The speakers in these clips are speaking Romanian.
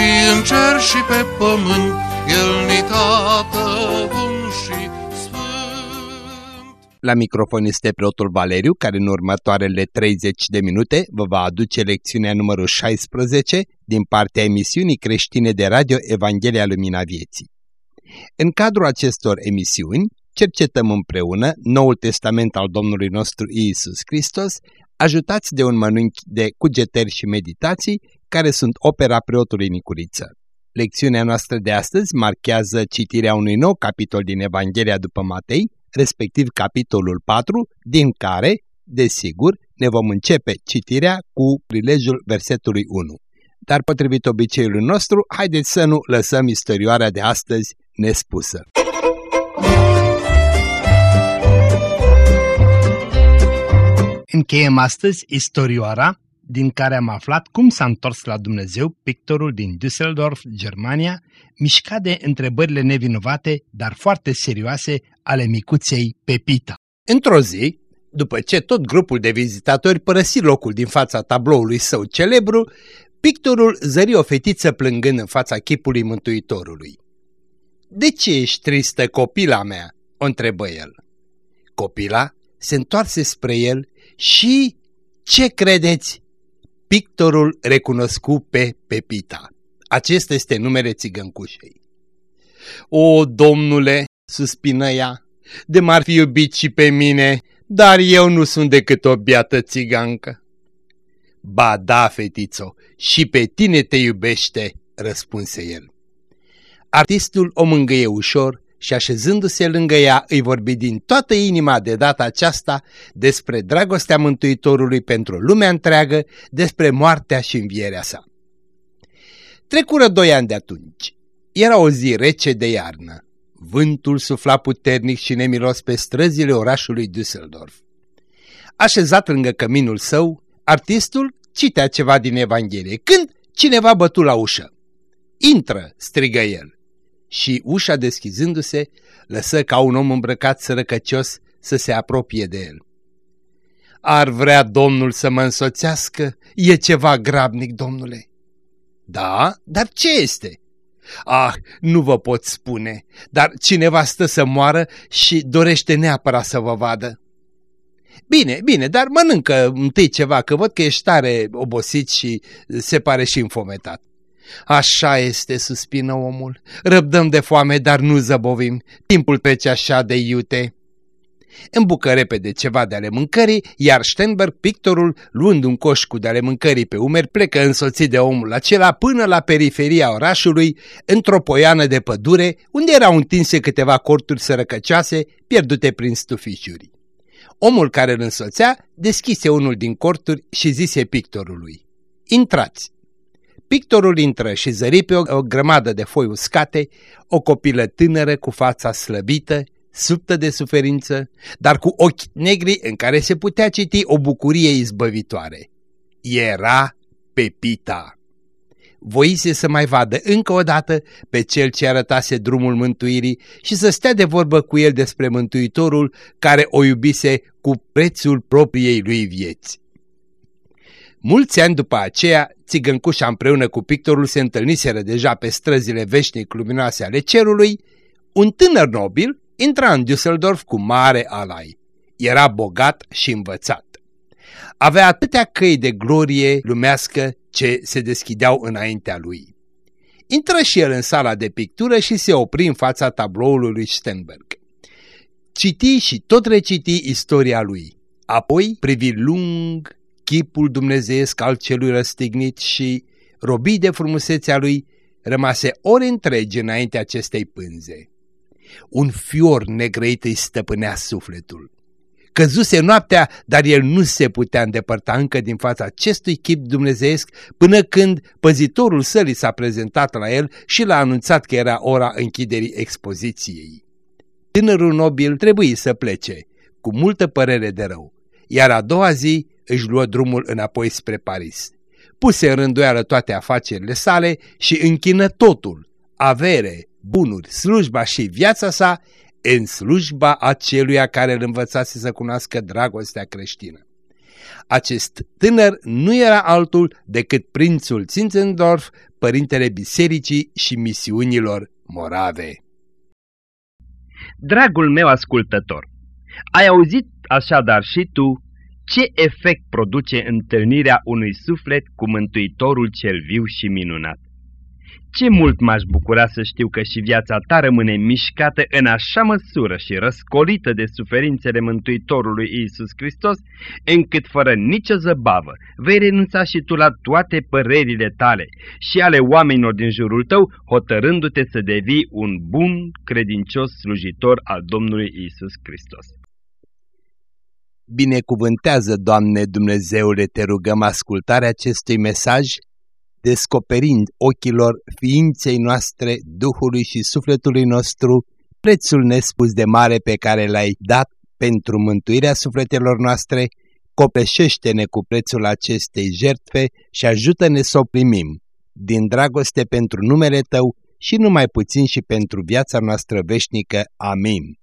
și în cer și pe pământ, El ni tată bun și sfânt. La microfon este preotul Valeriu, care în următoarele 30 de minute vă va aduce lecțiunea numărul 16 din partea emisiunii creștine de radio Evanghelia Lumina Vieții. În cadrul acestor emisiuni, cercetăm împreună Noul Testament al Domnului nostru Iisus Hristos, ajutați de un mănânchi de cugetări și meditații care sunt opera preotului Nicuriță. Lecțiunea noastră de astăzi marchează citirea unui nou capitol din Evanghelia după Matei, respectiv capitolul 4, din care, desigur, ne vom începe citirea cu prilejul versetului 1. Dar potrivit obiceiului nostru, haideți să nu lăsăm istorioarea de astăzi nespusă. Încheiem astăzi istorioara din care am aflat cum s-a întors la Dumnezeu pictorul din Düsseldorf, Germania, mișcat de întrebările nevinovate, dar foarte serioase, ale micuței Pepita. Într-o zi, după ce tot grupul de vizitatori părăsi locul din fața tabloului său celebru, pictorul zări o fetiță plângând în fața chipului Mântuitorului. De ce ești tristă, copila mea?" o întrebă el. Copila se întoarse spre el și, ce credeți, pictorul recunoscu pe Pepita. Acesta este numele țigăncușei. O, domnule, suspină ea, de m-ar fi iubit și pe mine, dar eu nu sunt decât o biată țigancă. Ba da, fetițo, și pe tine te iubește, răspunse el. Artistul o mângâie ușor și așezându-se lângă ea îi vorbi din toată inima de data aceasta despre dragostea Mântuitorului pentru lumea întreagă, despre moartea și învierea sa. Trecură doi ani de atunci. Era o zi rece de iarnă. Vântul sufla puternic și nemilos pe străzile orașului Düsseldorf. Așezat lângă căminul său, artistul citea ceva din Evanghelie, când cineva bătu la ușă. Intră, strigă el și ușa deschizându-se, lăsă ca un om îmbrăcat sărăcăcios să se apropie de el. Ar vrea Domnul să mă însoțească? E ceva grabnic, domnule. Da, dar ce este? Ah, nu vă pot spune, dar cineva stă să moară și dorește neapărat să vă vadă. Bine, bine, dar mănâncă întâi ceva, că văd că ești tare obosit și se pare și înfometat. Așa este, suspină omul. Răbdăm de foame, dar nu zăbovim. Timpul trece așa de iute. Îmbucă repede ceva de ale mâncării, iar Stenberg, pictorul, luând un coș cu de ale mâncării pe umeri, plecă însoțit de omul acela până la periferia orașului, într-o poiană de pădure, unde erau întinse câteva corturi sărăcăcioase, pierdute prin stufișuri. Omul care îl însoțea deschise unul din corturi și zise pictorului, Intrați! Pictorul intră și zări pe o, o grămadă de foi uscate, o copilă tânără cu fața slăbită, subtă de suferință, dar cu ochi negri în care se putea citi o bucurie izbăvitoare. Era Pepita. Voise să mai vadă încă o dată pe cel ce arătase drumul mântuirii și să stea de vorbă cu el despre Mântuitorul care o iubise cu prețul propriei lui vieți. Mulți ani după aceea, țigăncușa împreună cu pictorul se întâlniseră deja pe străzile veșnic luminoase ale cerului, un tânăr nobil intra în Düsseldorf cu mare alai. Era bogat și învățat. Avea atâtea căi de glorie lumească ce se deschideau înaintea lui. Intră și el în sala de pictură și se opri în fața tabloului lui Stenberg. Citi și tot reciti istoria lui. Apoi privi lung chipul dumnezeiesc al celui răstignit și, robii de frumusețea lui, rămase ore întregi înainte acestei pânze. Un fior negrăit îi stăpânea sufletul. Căzuse noaptea, dar el nu se putea îndepărta încă din fața acestui chip dumnezeiesc până când păzitorul sălii s-a prezentat la el și l-a anunțat că era ora închiderii expoziției. Tânărul nobil trebuie să plece, cu multă părere de rău, iar a doua zi își luă drumul înapoi spre Paris. Puse în rânduială toate afacerile sale și închină totul, avere, bunuri, slujba și viața sa, în slujba aceluia care îl învățase să cunoască dragostea creștină. Acest tânăr nu era altul decât prințul Zinzendorf, părintele bisericii și misiunilor morave. Dragul meu ascultător, ai auzit așadar și tu ce efect produce întâlnirea unui suflet cu Mântuitorul cel viu și minunat. Ce mult m-aș bucura să știu că și viața ta rămâne mișcată în așa măsură și răscolită de suferințele Mântuitorului Iisus Hristos, încât fără nicio zăbavă vei renunța și tu la toate părerile tale și ale oamenilor din jurul tău, hotărându-te să devii un bun, credincios slujitor al Domnului Iisus Hristos. Binecuvântează, Doamne Dumnezeule, te rugăm ascultarea acestui mesaj descoperind ochilor ființei noastre, Duhului și sufletului nostru, prețul nespus de mare pe care l-ai dat pentru mântuirea sufletelor noastre, copeșește-ne cu prețul acestei jertfe și ajută-ne să o primim, din dragoste pentru numele Tău și numai puțin și pentru viața noastră veșnică. Amin.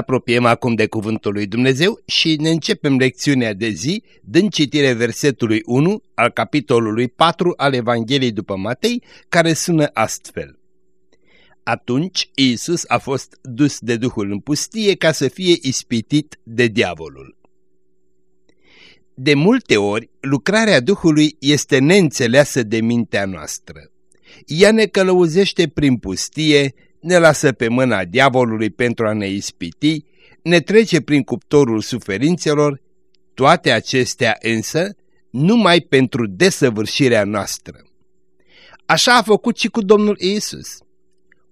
Apropiem acum de Cuvântul lui Dumnezeu și ne începem lecțiunea de zi dând citire versetului 1 al capitolului 4 al Evangheliei după Matei, care sună astfel. Atunci Iisus a fost dus de Duhul în pustie ca să fie ispitit de diavolul. De multe ori, lucrarea Duhului este neînțeleasă de mintea noastră. Ea ne călăuzește prin pustie, ne lasă pe mâna diavolului pentru a ne ispiti, ne trece prin cuptorul suferințelor, toate acestea însă numai pentru desăvârșirea noastră. Așa a făcut și cu Domnul Isus.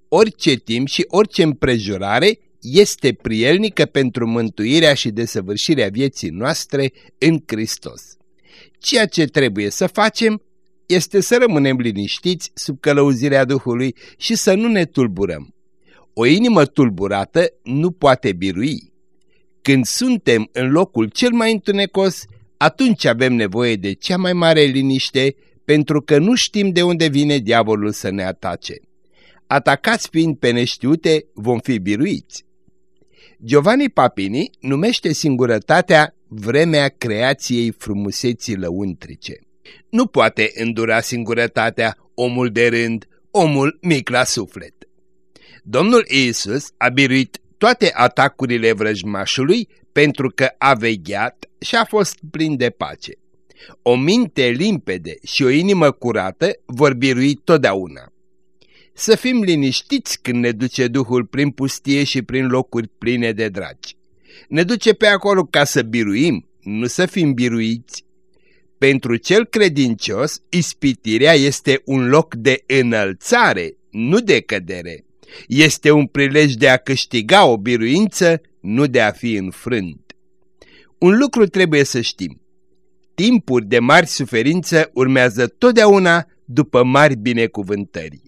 Orice timp și orice împrejurare este prielnică pentru mântuirea și desăvârșirea vieții noastre în Hristos. Ceea ce trebuie să facem este să rămânem liniștiți sub călăuzirea Duhului și să nu ne tulburăm. O inimă tulburată nu poate birui. Când suntem în locul cel mai întunecos, atunci avem nevoie de cea mai mare liniște, pentru că nu știm de unde vine diavolul să ne atace. Atacați fiind pe neștiute, vom fi biruiți. Giovanni Papini numește singurătatea vremea creației frumuseții lăuntrice. Nu poate îndura singurătatea omul de rând, omul mic la suflet. Domnul Iisus a biruit toate atacurile vrăjmașului pentru că a vegheat și a fost plin de pace. O minte limpede și o inimă curată vor birui totdeauna. Să fim liniștiți când ne duce Duhul prin pustie și prin locuri pline de dragi. Ne duce pe acolo ca să biruim, nu să fim biruiți. Pentru cel credincios, ispitirea este un loc de înălțare, nu de cădere. Este un prilej de a câștiga o biruință, nu de a fi înfrânt. Un lucru trebuie să știm. Timpuri de mari suferință urmează totdeauna după mari binecuvântări.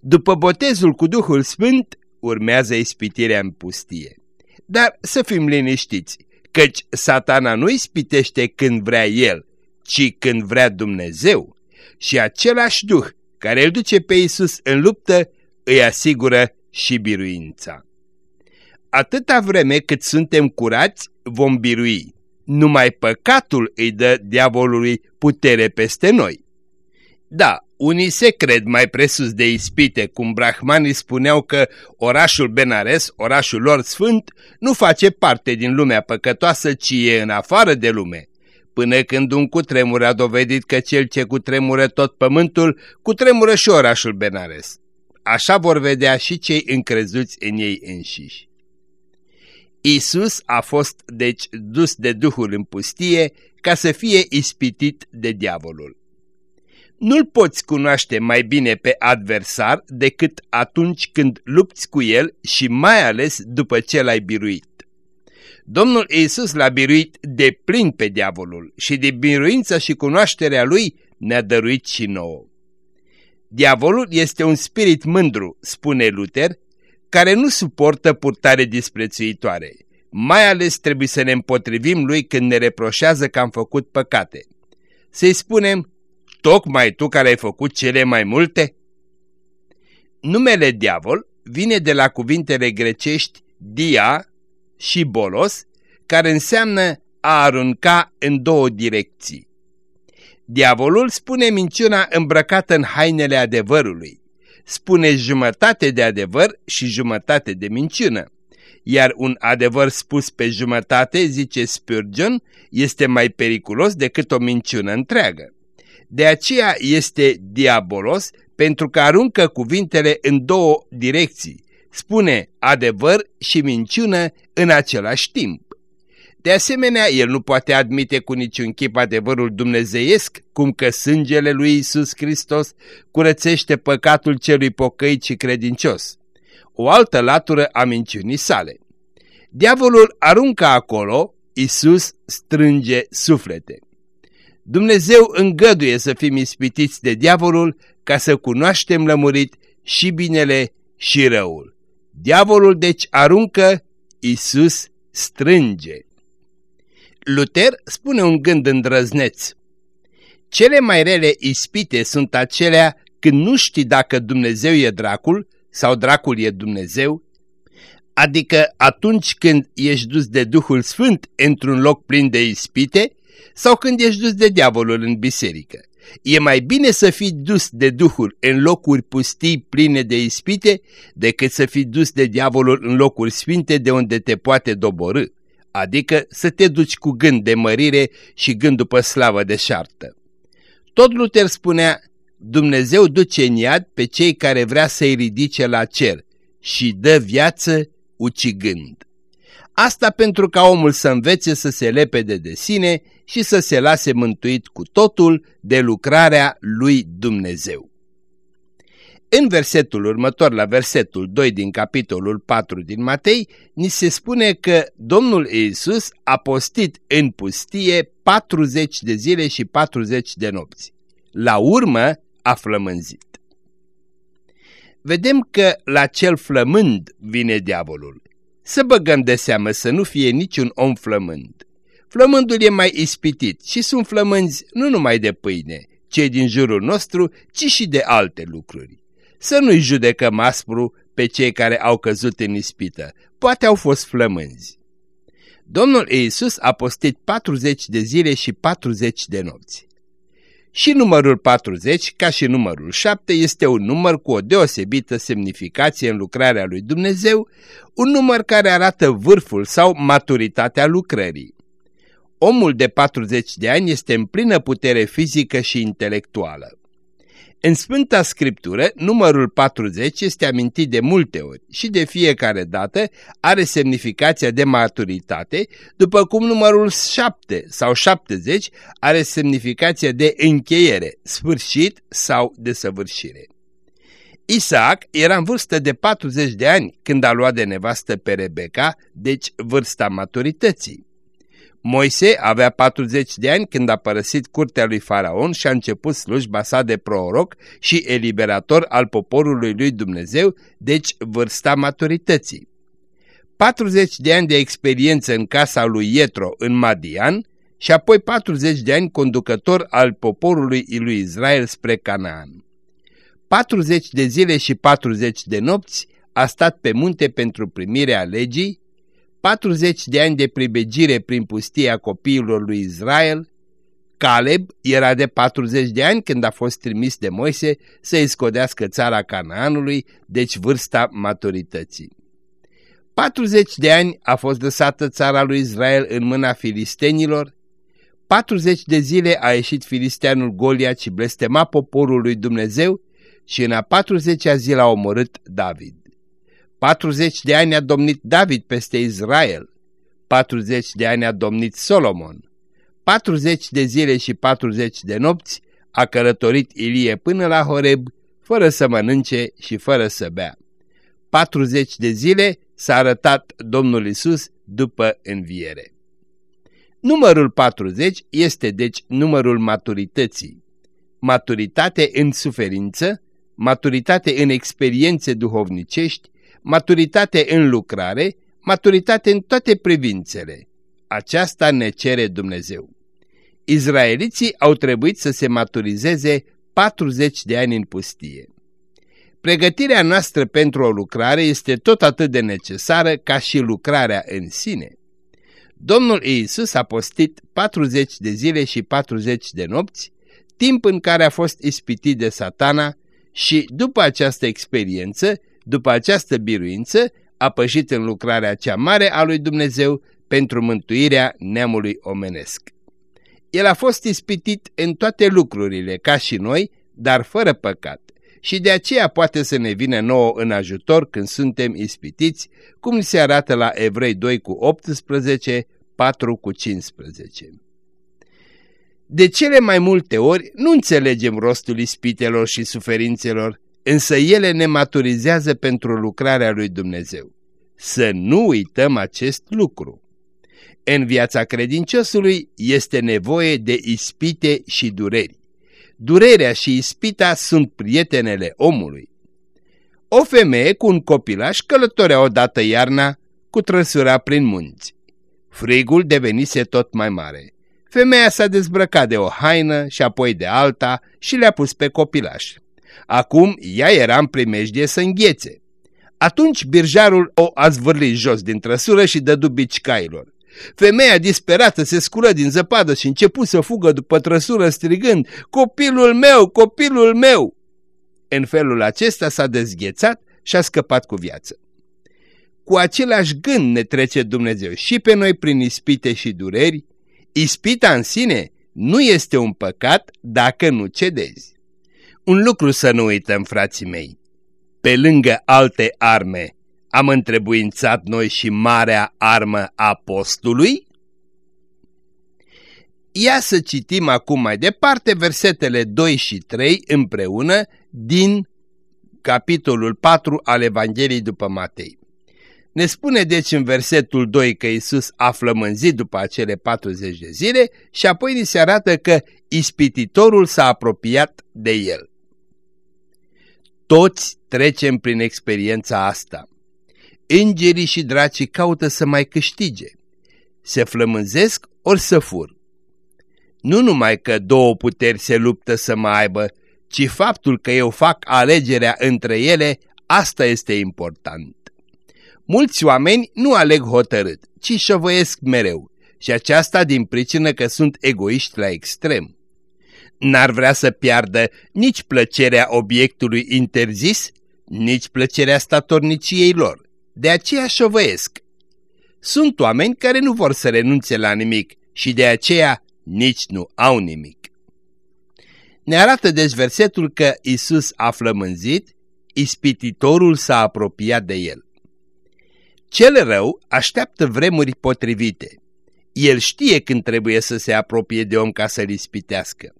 După botezul cu Duhul Sfânt urmează ispitirea în pustie. Dar să fim liniștiți, căci satana nu ispitește când vrea el, ci când vrea Dumnezeu. Și același duh care îl duce pe Isus în luptă îi asigură și biruința. Atâta vreme cât suntem curați, vom birui. Numai păcatul îi dă diavolului putere peste noi. Da, unii se cred mai presus de ispite, cum brahmanii spuneau că orașul Benares, orașul lor sfânt, nu face parte din lumea păcătoasă, ci e în afară de lume. Până când un cutremur a dovedit că cel ce cutremură tot pământul, cutremură și orașul Benares. Așa vor vedea și cei încrezuți în ei înșiși. Isus a fost deci dus de Duhul în pustie ca să fie ispitit de diavolul. Nu-l poți cunoaște mai bine pe adversar decât atunci când lupți cu el și mai ales după ce l-ai biruit. Domnul Iisus l-a biruit de plin pe diavolul și de biruința și cunoașterea lui ne-a dăruit și nouă. Diavolul este un spirit mândru, spune Luther, care nu suportă purtare disprețuitoare. Mai ales trebuie să ne împotrivim lui când ne reproșează că am făcut păcate. Să-i spunem, tocmai tu care ai făcut cele mai multe? Numele diavol vine de la cuvintele grecești dia și bolos, care înseamnă a arunca în două direcții. Diavolul spune minciuna îmbrăcată în hainele adevărului. Spune jumătate de adevăr și jumătate de minciună. Iar un adevăr spus pe jumătate, zice Spurgeon, este mai periculos decât o minciună întreagă. De aceea este diabolos pentru că aruncă cuvintele în două direcții, spune adevăr și minciună în același timp. De asemenea, el nu poate admite cu niciun chip adevărul dumnezeiesc, cum că sângele lui Isus Hristos curățește păcatul celui pocăit și credincios. O altă latură a minciunii sale. Diavolul aruncă acolo, Isus strânge suflete. Dumnezeu îngăduie să fim ispitiți de diavolul ca să cunoaștem lămurit și binele și răul. Diavolul deci aruncă, Isus strânge. Luther spune un gând îndrăzneț. Cele mai rele ispite sunt acelea când nu știi dacă Dumnezeu e dracul sau dracul e Dumnezeu, adică atunci când ești dus de Duhul Sfânt într-un loc plin de ispite sau când ești dus de diavolul în biserică. E mai bine să fii dus de Duhul în locuri pustii pline de ispite decât să fii dus de diavolul în locuri sfinte de unde te poate doborâ, adică să te duci cu gând de mărire și gând după slavă de șartă. Tot Luther spunea, Dumnezeu duce în iad pe cei care vrea să-i ridice la cer și dă viață ucigând. Asta pentru ca omul să învețe să se lepede de sine și să se lase mântuit cu totul de lucrarea lui Dumnezeu. În versetul următor, la versetul 2 din capitolul 4 din Matei, ni se spune că Domnul Iisus a postit în pustie 40 de zile și 40 de nopți. La urmă a flămânzit. Vedem că la cel flămând vine diavolul. Să băgăm de seamă să nu fie niciun om flămând. Flămândul e mai ispitit și sunt flămânzi nu numai de pâine, cei din jurul nostru, ci și de alte lucruri. Să nu-i judecăm aspru pe cei care au căzut în ispită, poate au fost flămânzi. Domnul Iisus a postit 40 de zile și 40 de nopți. Și numărul 40, ca și numărul 7, este un număr cu o deosebită semnificație în lucrarea lui Dumnezeu, un număr care arată vârful sau maturitatea lucrării. Omul de 40 de ani este în plină putere fizică și intelectuală. În Sfânta Scriptură, numărul 40 este amintit de multe ori și de fiecare dată are semnificația de maturitate, după cum numărul 7 sau 70 are semnificația de încheiere, sfârșit sau desăvârșire. Isaac era în vârstă de 40 de ani când a luat de nevastă pe Rebecca, deci vârsta maturității. Moise avea 40 de ani când a părăsit curtea lui Faraon și a început slujba sa de proroc și eliberator al poporului lui Dumnezeu, deci vârsta maturității. 40 de ani de experiență în casa lui Ietro în Madian și apoi 40 de ani conducător al poporului lui Israel spre Canaan. 40 de zile și 40 de nopți a stat pe munte pentru primirea legii, 40 de ani de pribegire prin pustia copiilor lui Israel, Caleb era de 40 de ani când a fost trimis de Moise să-i scodească țara Canaanului, deci vârsta maturității. 40 de ani a fost lăsată țara lui Israel în mâna filistenilor, 40 de zile a ieșit filisteanul Goliat și blestema poporul lui Dumnezeu și în a 40-a zi l-a omorât David. 40 de ani a domnit David peste Israel, 40 de ani a domnit Solomon, 40 de zile și 40 de nopți a călătorit Ilie până la Horeb, fără să mănânce și fără să bea. 40 de zile s-a arătat Domnul Isus după înviere. Numărul 40 este deci numărul maturității. Maturitate în suferință, maturitate în experiențe duhovnicești, maturitate în lucrare, maturitate în toate privințele. Aceasta ne cere Dumnezeu. Izraeliții au trebuit să se maturizeze 40 de ani în pustie. Pregătirea noastră pentru o lucrare este tot atât de necesară ca și lucrarea în sine. Domnul Iisus a postit 40 de zile și 40 de nopți, timp în care a fost ispitit de satana și după această experiență, după această biruință, a pășit în lucrarea cea mare a lui Dumnezeu pentru mântuirea neamului omenesc. El a fost ispitit în toate lucrurile, ca și noi, dar fără păcat și de aceea poate să ne vină nouă în ajutor când suntem ispitiți, cum se arată la Evrei 2 cu 18, 4 cu 15. De cele mai multe ori nu înțelegem rostul ispitelor și suferințelor, însă ele ne maturizează pentru lucrarea lui Dumnezeu. Să nu uităm acest lucru. În viața credinciosului este nevoie de ispite și dureri. Durerea și ispita sunt prietenele omului. O femeie cu un copilaș călătorea odată iarna cu trăsura prin munți. Frigul devenise tot mai mare. Femeia s-a dezbrăcat de o haină și apoi de alta și le-a pus pe copilaș. Acum ea era în primejdie să înghețe. Atunci birjarul o a zvârlit jos din trăsură și dădu bici cailor. Femeia disperată se sculă din zăpadă și începu să fugă după trăsură strigând, Copilul meu, copilul meu! În felul acesta s-a dezghețat și a scăpat cu viață. Cu același gând ne trece Dumnezeu și pe noi prin ispite și dureri. Ispita în sine nu este un păcat dacă nu cedezi. Un lucru să nu uităm, frații mei. Pe lângă alte arme, am întrebuințat noi și marea armă apostului? Ia să citim acum mai departe versetele 2 și 3 împreună din capitolul 4 al Evangheliei după Matei. Ne spune deci în versetul 2 că Isus a flămânzit după acele 40 de zile și apoi ni se arată că ispititorul s-a apropiat de el. Toți trecem prin experiența asta. Îngerii și dracii caută să mai câștige. Se flămânzesc ori să fur. Nu numai că două puteri se luptă să mă aibă, ci faptul că eu fac alegerea între ele, asta este important. Mulți oameni nu aleg hotărât, ci șovăiesc mereu și aceasta din pricină că sunt egoiști la extrem. N-ar vrea să piardă nici plăcerea obiectului interzis, nici plăcerea statorniciei lor. De aceea șovăiesc. Sunt oameni care nu vor să renunțe la nimic și de aceea nici nu au nimic. Ne arată deci versetul că Isus a flămânzit, ispititorul s-a apropiat de el. Cel rău așteaptă vremuri potrivite. El știe când trebuie să se apropie de om ca să-l ispitească.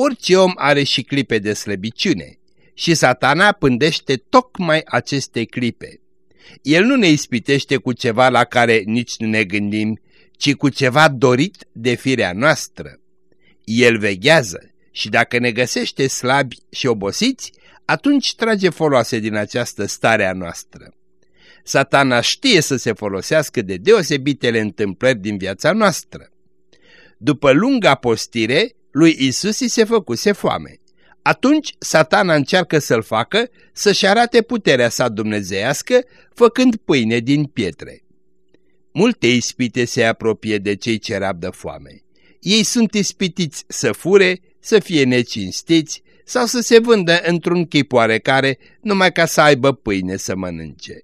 Orice om are și clipe de slăbiciune și satana pândește tocmai aceste clipe. El nu ne ispitește cu ceva la care nici nu ne gândim, ci cu ceva dorit de firea noastră. El veghează și dacă ne găsește slabi și obosiți, atunci trage foloase din această stare a noastră. Satana știe să se folosească de deosebitele întâmplări din viața noastră. După lunga postire, lui Isus îi se făcuse foame. Atunci satana încearcă să-l facă să-și arate puterea sa dumnezeiască, făcând pâine din pietre. Multe ispite se apropie de cei ce rabdă foame. Ei sunt ispitiți să fure, să fie necinstiți sau să se vândă într-un chip oarecare numai ca să aibă pâine să mănânce.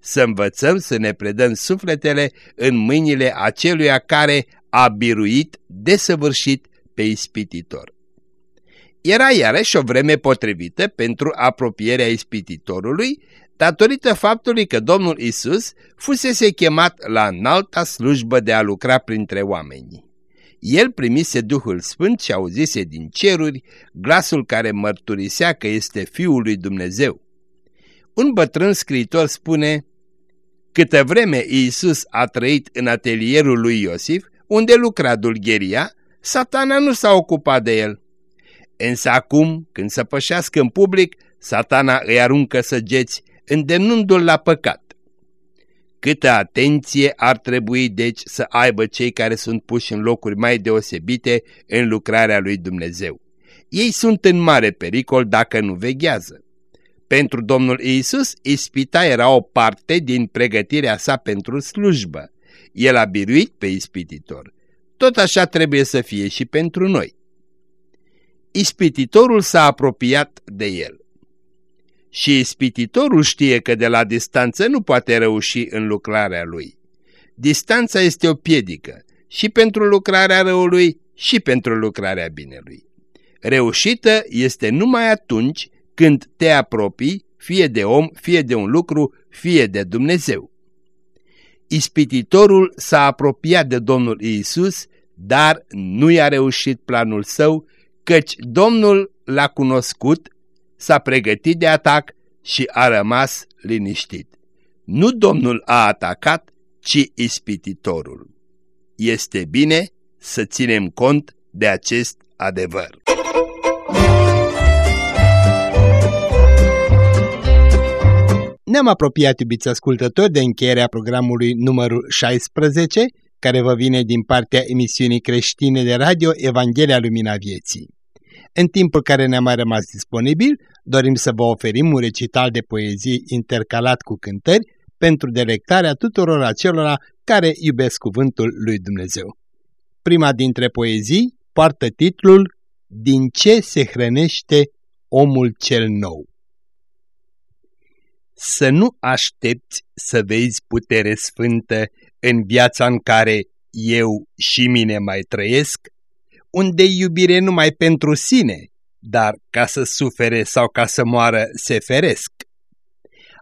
Să învățăm să ne predăm sufletele în mâinile aceluia care a biruit desăvârșit pe ispititor. Era iarăși o vreme potrivită pentru apropierea ispititorului, datorită faptului că Domnul Isus fusese chemat la înalta slujbă de a lucra printre oameni. El primise Duhul Sfânt și auzise din ceruri glasul care mărturisea că este Fiul lui Dumnezeu. Un bătrân scriitor spune, Câtă vreme Iisus a trăit în atelierul lui Iosif, unde lucra dulgheria, satana nu s-a ocupat de el. Însă acum, când să pășească în public, satana îi aruncă săgeți, îndemnându-l la păcat. Câtă atenție ar trebui deci să aibă cei care sunt puși în locuri mai deosebite în lucrarea lui Dumnezeu. Ei sunt în mare pericol dacă nu veghează. Pentru Domnul Iisus, ispita era o parte din pregătirea sa pentru slujbă. El a biruit pe ispititor. Tot așa trebuie să fie și pentru noi. Ispititorul s-a apropiat de el. Și ispititorul știe că de la distanță nu poate reuși în lucrarea lui. Distanța este o piedică și pentru lucrarea răului și pentru lucrarea binelui. Reușită este numai atunci când te apropii fie de om, fie de un lucru, fie de Dumnezeu. Ispititorul s-a apropiat de Domnul Iisus, dar nu i-a reușit planul său, căci Domnul l-a cunoscut, s-a pregătit de atac și a rămas liniștit. Nu Domnul a atacat, ci ispititorul. Este bine să ținem cont de acest adevăr. Ne-am apropiat, iubiți ascultători, de încheierea programului numărul 16, care vă vine din partea emisiunii creștine de radio Evanghelia Lumina Vieții. În timpul care ne-a mai rămas disponibil, dorim să vă oferim un recital de poezii intercalat cu cântări pentru delectarea tuturor acelora care iubesc cuvântul lui Dumnezeu. Prima dintre poezii poartă titlul Din ce se hrănește omul cel nou? Să nu aștepți să vezi putere sfântă în viața în care eu și mine mai trăiesc, unde iubire numai pentru sine, dar ca să sufere sau ca să moară se feresc.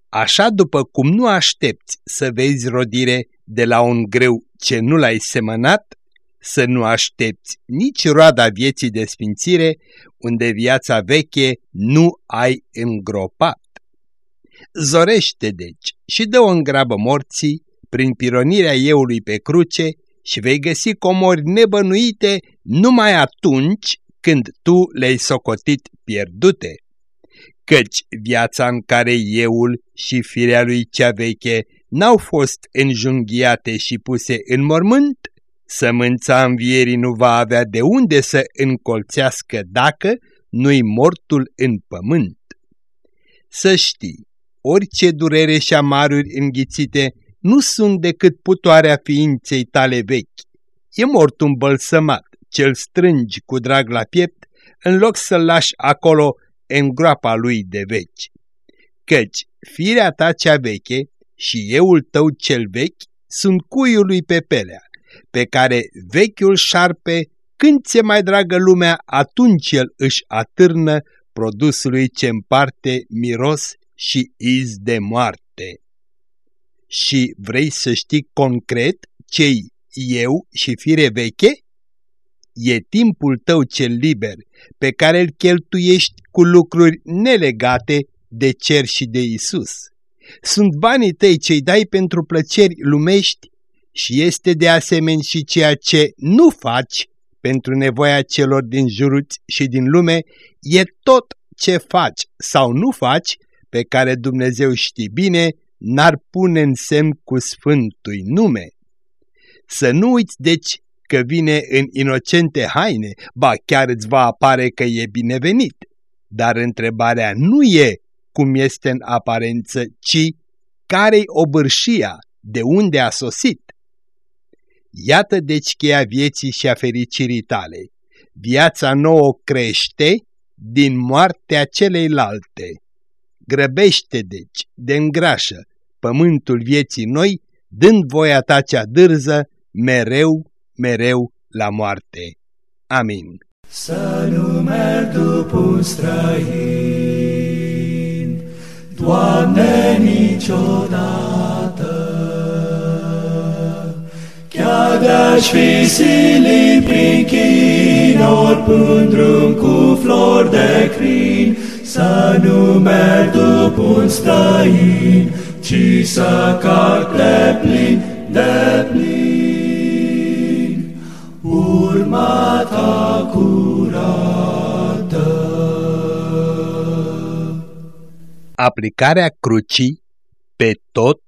Așa după cum nu aștepți să vezi rodire de la un greu ce nu l-ai semănat, să nu aștepți nici roada vieții de sfințire, unde viața veche nu ai îngropat. Zorește deci și dă-o în grabă morții, prin pironirea eului pe cruce, și vei găsi comori nebănuite numai atunci când tu le-ai socotit pierdute. Căci viața în care euul și firea lui cea veche n-au fost înjunghiate și puse în mormânt, sămânța învierii nu va avea de unde să încolțească dacă nu-i mortul în pământ. Să știi, orice durere și amaruri înghițite nu sunt decât putoarea ființei tale vechi. E mort un bălsămat, ce-l strângi cu drag la piept, în loc să-l lași acolo în groapa lui de veci. Căci firea ta cea veche și euul tău cel vechi sunt cuiul lui pe pelea, pe care vechiul șarpe, când ți mai dragă lumea, atunci el își atârnă produsului ce împarte miros și iz de moarte. Și vrei să știi concret cei eu și fire veche? E timpul tău cel liber, pe care îl cheltuiești cu lucruri nelegate de cer și de Isus. Sunt banii tăi cei dai pentru plăceri lumești, și este de asemenea și ceea ce nu faci pentru nevoia celor din juruți și din lume, e tot ce faci sau nu faci, pe care Dumnezeu știe bine, n-ar pune în semn cu sfântui nume. Să nu uiți deci că vine în inocente haine, ba chiar îți va apare că e binevenit. Dar întrebarea nu e cum este în aparență, ci care-i obârșia, de unde a sosit. Iată deci cheia vieții și a fericirii tale. Viața nouă crește din moartea celeilalte. Grăbește deci, de îngrașă, pământul vieții noi, dând voia ta cea dârză, mereu, mereu la moarte. Amin. Să nu merg după un străin, Doamne, niciodată, Chiar de-aș fi silit prin chinori, Până drum cu flori de crin, Să nu merg după un străin, Ci să cac de plin, de plin, Urma ta curată. Aplicarea crucii pe tot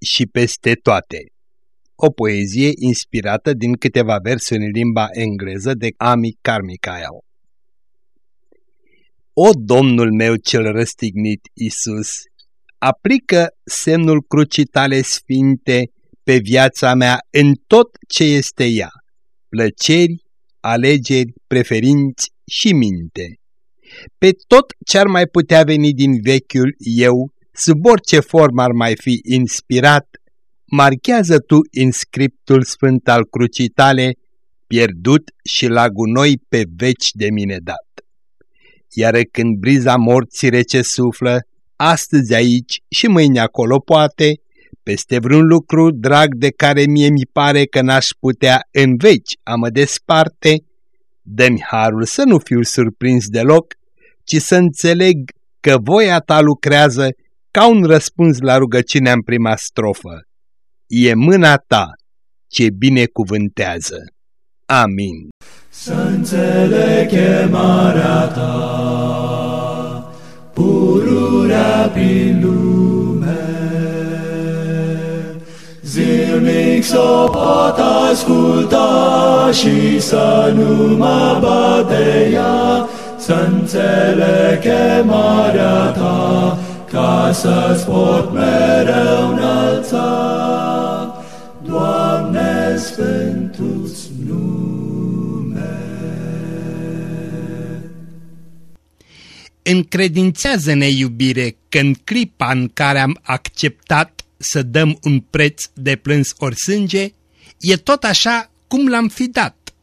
și peste toate o poezie inspirată din câteva versuri în limba engleză de Ami Carmichael. O, Domnul meu cel răstignit, Isus, aplică semnul crucii tale sfinte pe viața mea în tot ce este ea, plăceri, alegeri, preferinți și minte. Pe tot ce ar mai putea veni din vechiul eu, sub orice formă ar mai fi inspirat, marchează tu în scriptul sfânt al crucii tale, pierdut și la gunoi pe veci de mine dat. Iar când briza morții rece suflă, astăzi aici și mâine acolo poate, peste vreun lucru drag de care mie mi pare că n-aș putea în veci a mă desparte, dă-mi harul să nu fiu surprins deloc, ci să înțeleg că voia ta lucrează ca un răspuns la rugăciunea în prima strofă. E mâna ta ce binecuvântează. Amin. Să înțeleg chemarea ta, pururea prin lume. Zilnic să o pot asculta și să nu mă bate ea, să înțeleg chemarea ta, ca să-ți pot mereu înălța. Încredințează-ne, iubire, că în clipa în care am acceptat să dăm un preț de plâns ori sânge, e tot așa cum l-am fi dat.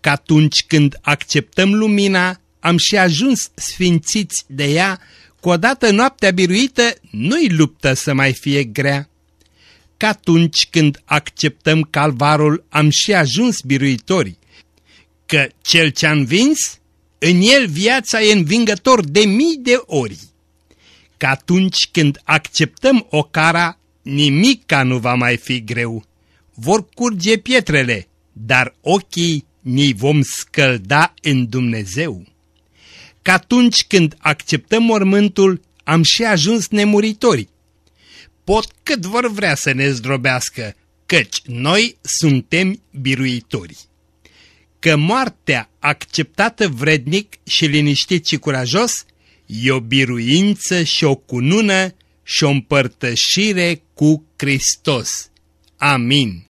Că atunci când acceptăm lumina, am și ajuns sfințiți de ea, cu odată noaptea biruită nu-i luptă să mai fie grea. Că atunci când acceptăm calvarul am și ajuns biruitori, că cel ce-a învins, în el viața e învingător de mii de ori. Că atunci când acceptăm o cara, nimica nu va mai fi greu. Vor curge pietrele, dar ochii ni vom scălda în Dumnezeu. Că atunci când acceptăm mormântul, am și ajuns nemuritori. Pot cât vor vrea să ne zdrobească, căci noi suntem biruitori. Că moartea acceptată vrednic și liniștit și curajos e o biruință și o cunună și o împărtășire cu Hristos. Amin.